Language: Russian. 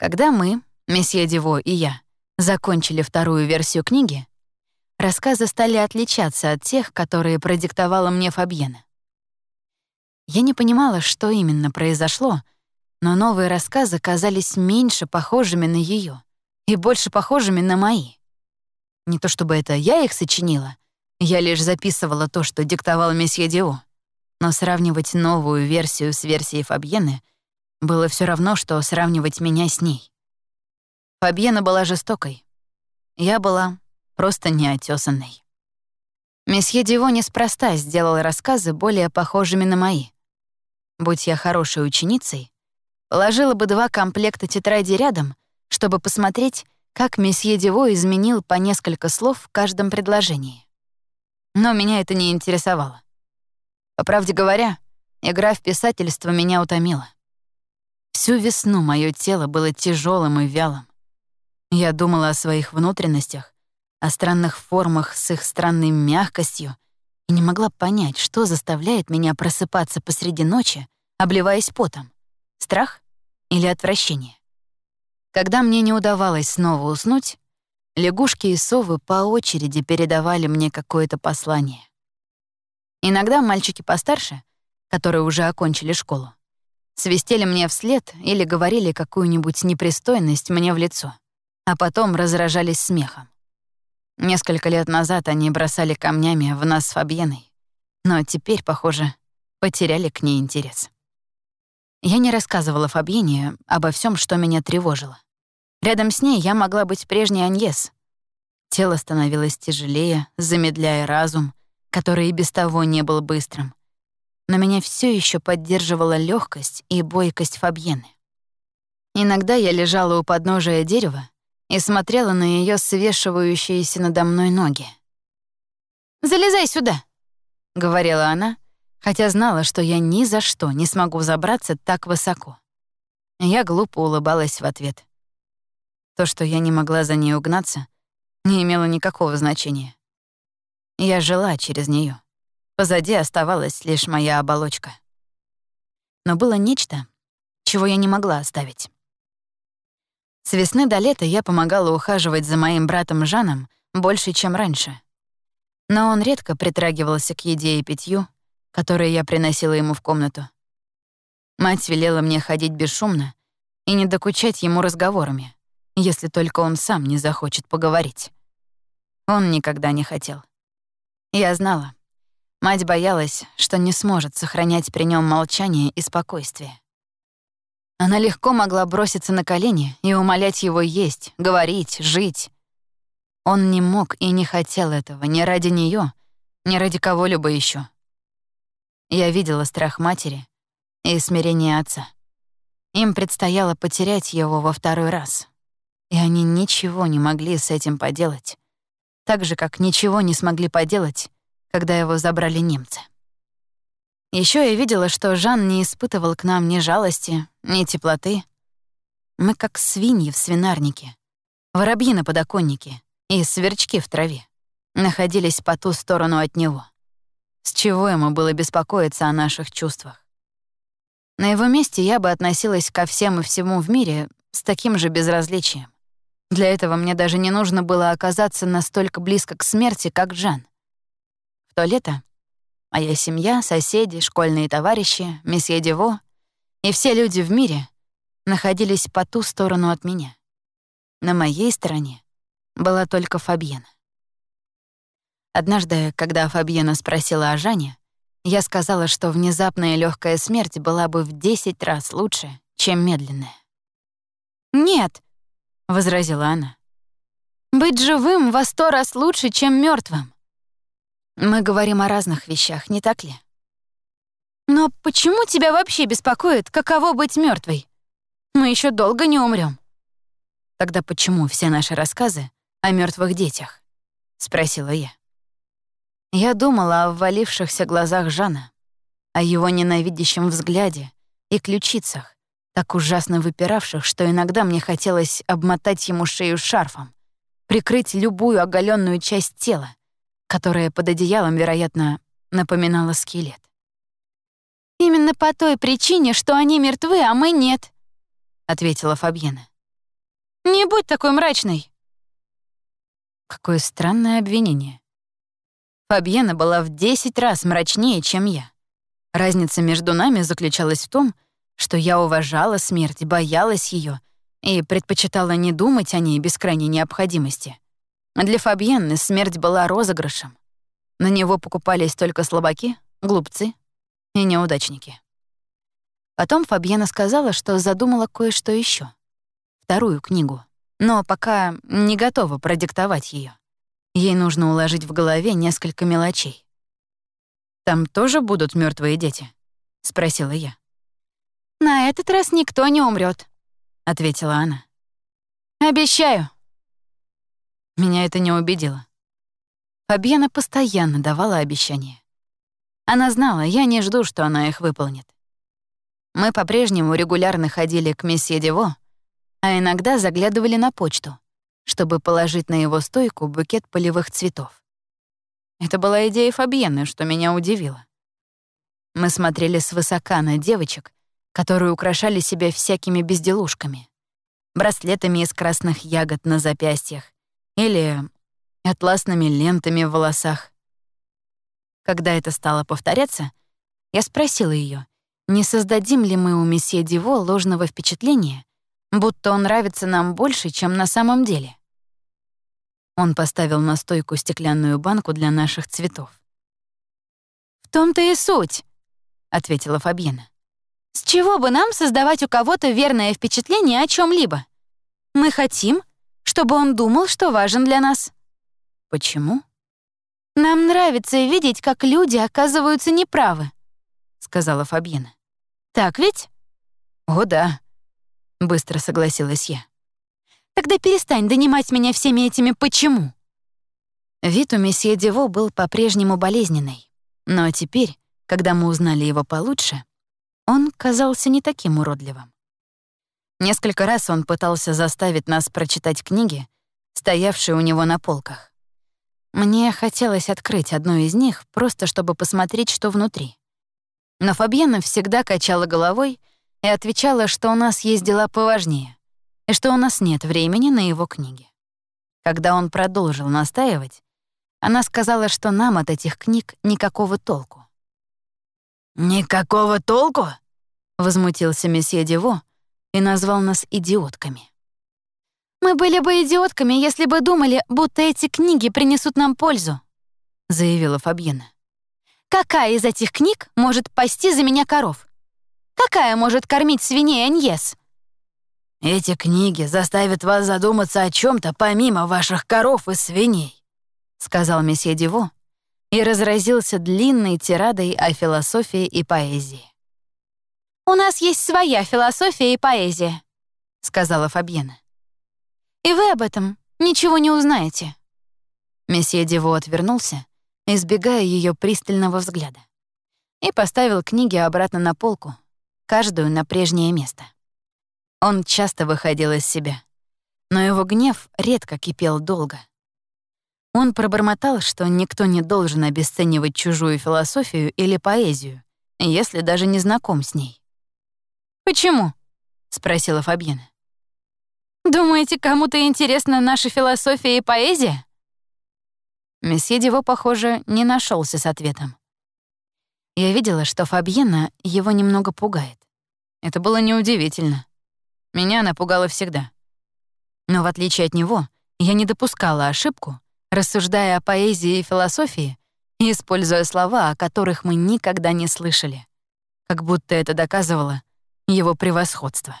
Когда мы, месье Диво и я, закончили вторую версию книги, рассказы стали отличаться от тех, которые продиктовала мне Фабьена. Я не понимала, что именно произошло, но новые рассказы казались меньше похожими на ее и больше похожими на мои. Не то чтобы это я их сочинила, я лишь записывала то, что диктовал месье Дио, но сравнивать новую версию с версией Фабьены было все равно, что сравнивать меня с ней. Фабьена была жестокой. Я была просто неотесанной. Месье Диво неспроста сделал рассказы более похожими на мои. Будь я хорошей ученицей, положила бы два комплекта тетради рядом, чтобы посмотреть, как месье Диво изменил по несколько слов в каждом предложении. Но меня это не интересовало. По правде говоря, игра в писательство меня утомила. Всю весну мое тело было тяжелым и вялым. Я думала о своих внутренностях, о странных формах с их странной мягкостью и не могла понять, что заставляет меня просыпаться посреди ночи, обливаясь потом. Страх или отвращение? Когда мне не удавалось снова уснуть, лягушки и совы по очереди передавали мне какое-то послание. Иногда мальчики постарше, которые уже окончили школу, свистели мне вслед или говорили какую-нибудь непристойность мне в лицо, а потом разражались смехом. Несколько лет назад они бросали камнями в нас с Фабьеной, но теперь, похоже, потеряли к ней интерес. Я не рассказывала Фабьене обо всем, что меня тревожило. Рядом с ней я могла быть прежней Аньес. Тело становилось тяжелее, замедляя разум, который и без того не был быстрым но меня все еще поддерживала легкость и бойкость Фабьены. Иногда я лежала у подножия дерева и смотрела на ее свешивающиеся надо мной ноги. «Залезай сюда», — говорила она, хотя знала, что я ни за что не смогу забраться так высоко. Я глупо улыбалась в ответ. То, что я не могла за ней угнаться, не имело никакого значения. Я жила через нее. Позади оставалась лишь моя оболочка. Но было нечто, чего я не могла оставить. С весны до лета я помогала ухаживать за моим братом Жаном больше, чем раньше. Но он редко притрагивался к еде и питью, которые я приносила ему в комнату. Мать велела мне ходить бесшумно и не докучать ему разговорами, если только он сам не захочет поговорить. Он никогда не хотел. Я знала, Мать боялась, что не сможет сохранять при нем молчание и спокойствие. Она легко могла броситься на колени и умолять его есть, говорить, жить. Он не мог и не хотел этого ни ради нее, ни ради кого-либо еще. Я видела страх матери и смирение отца. Им предстояло потерять его во второй раз, и они ничего не могли с этим поделать, так же, как ничего не смогли поделать когда его забрали немцы. Еще я видела, что Жан не испытывал к нам ни жалости, ни теплоты. Мы как свиньи в свинарнике, воробьи на подоконнике и сверчки в траве находились по ту сторону от него. С чего ему было беспокоиться о наших чувствах? На его месте я бы относилась ко всем и всему в мире с таким же безразличием. Для этого мне даже не нужно было оказаться настолько близко к смерти, как Жан. То лето моя семья, соседи, школьные товарищи, месье Дево и все люди в мире находились по ту сторону от меня. На моей стороне была только Фабьена. Однажды, когда Фабьена спросила о Жане, я сказала, что внезапная легкая смерть была бы в 10 раз лучше, чем медленная. «Нет», — возразила она, — «быть живым во сто раз лучше, чем мертвым. Мы говорим о разных вещах, не так ли? Но почему тебя вообще беспокоит, каково быть мертвой? Мы еще долго не умрем. Тогда почему все наши рассказы о мертвых детях? спросила я. Я думала о ввалившихся глазах Жана, о его ненавидящем взгляде и ключицах, так ужасно выпиравших, что иногда мне хотелось обмотать ему шею шарфом, прикрыть любую оголенную часть тела, которая под одеялом, вероятно, напоминала скелет. «Именно по той причине, что они мертвы, а мы нет», — ответила Фабьена. Не будь такой мрачной!» Какое странное обвинение. Фабьена была в 10 раз мрачнее, чем я. Разница между нами заключалась в том, что я уважала смерть, боялась ее и предпочитала не думать о ней без крайней необходимости. Для Фабьенны смерть была розыгрышем. На него покупались только слабаки, глупцы и неудачники. Потом Фабьена сказала, что задумала кое-что еще, вторую книгу, но пока не готова продиктовать ее. Ей нужно уложить в голове несколько мелочей. «Там тоже будут мертвые дети?» — спросила я. «На этот раз никто не умрет, ответила она. «Обещаю». Меня это не убедило. Фабьена постоянно давала обещания. Она знала, я не жду, что она их выполнит. Мы по-прежнему регулярно ходили к месье Дево, а иногда заглядывали на почту, чтобы положить на его стойку букет полевых цветов. Это была идея Фабьены, что меня удивило. Мы смотрели свысока на девочек, которые украшали себя всякими безделушками. Браслетами из красных ягод на запястьях или атласными лентами в волосах. Когда это стало повторяться, я спросила ее, не создадим ли мы у месье Диво ложного впечатления, будто он нравится нам больше, чем на самом деле. Он поставил на стойку стеклянную банку для наших цветов. «В том-то и суть», — ответила Фабьена. «С чего бы нам создавать у кого-то верное впечатление о чем либо Мы хотим, чтобы он думал, что важен для нас». «Почему?» «Нам нравится видеть, как люди оказываются неправы», — сказала Фабьена. «Так ведь?» «О, да», — быстро согласилась я. «Тогда перестань донимать меня всеми этими «почему». Вид у месье Дево был по-прежнему болезненный, но теперь, когда мы узнали его получше, он казался не таким уродливым. Несколько раз он пытался заставить нас прочитать книги, стоявшие у него на полках. Мне хотелось открыть одну из них, просто чтобы посмотреть, что внутри. Но Фабьена всегда качала головой и отвечала, что у нас есть дела поважнее, и что у нас нет времени на его книги. Когда он продолжил настаивать, она сказала, что нам от этих книг никакого толку. «Никакого толку?» — возмутился месье Диво и назвал нас идиотками. «Мы были бы идиотками, если бы думали, будто эти книги принесут нам пользу», — заявила Фабьена. «Какая из этих книг может пасти за меня коров? Какая может кормить свиней Аньес?» «Эти книги заставят вас задуматься о чем то помимо ваших коров и свиней», сказал месье Диво и разразился длинной тирадой о философии и поэзии. «У нас есть своя философия и поэзия», — сказала Фабьена. «И вы об этом ничего не узнаете». Месье Диво отвернулся, избегая ее пристального взгляда, и поставил книги обратно на полку, каждую на прежнее место. Он часто выходил из себя, но его гнев редко кипел долго. Он пробормотал, что никто не должен обесценивать чужую философию или поэзию, если даже не знаком с ней. «Почему?» — спросила Фабьена. «Думаете, кому-то интересна наша философия и поэзия?» Месье Диво, похоже, не нашелся с ответом. Я видела, что Фабьена его немного пугает. Это было неудивительно. Меня она пугала всегда. Но в отличие от него, я не допускала ошибку, рассуждая о поэзии и философии, используя слова, о которых мы никогда не слышали, как будто это доказывало его превосходство.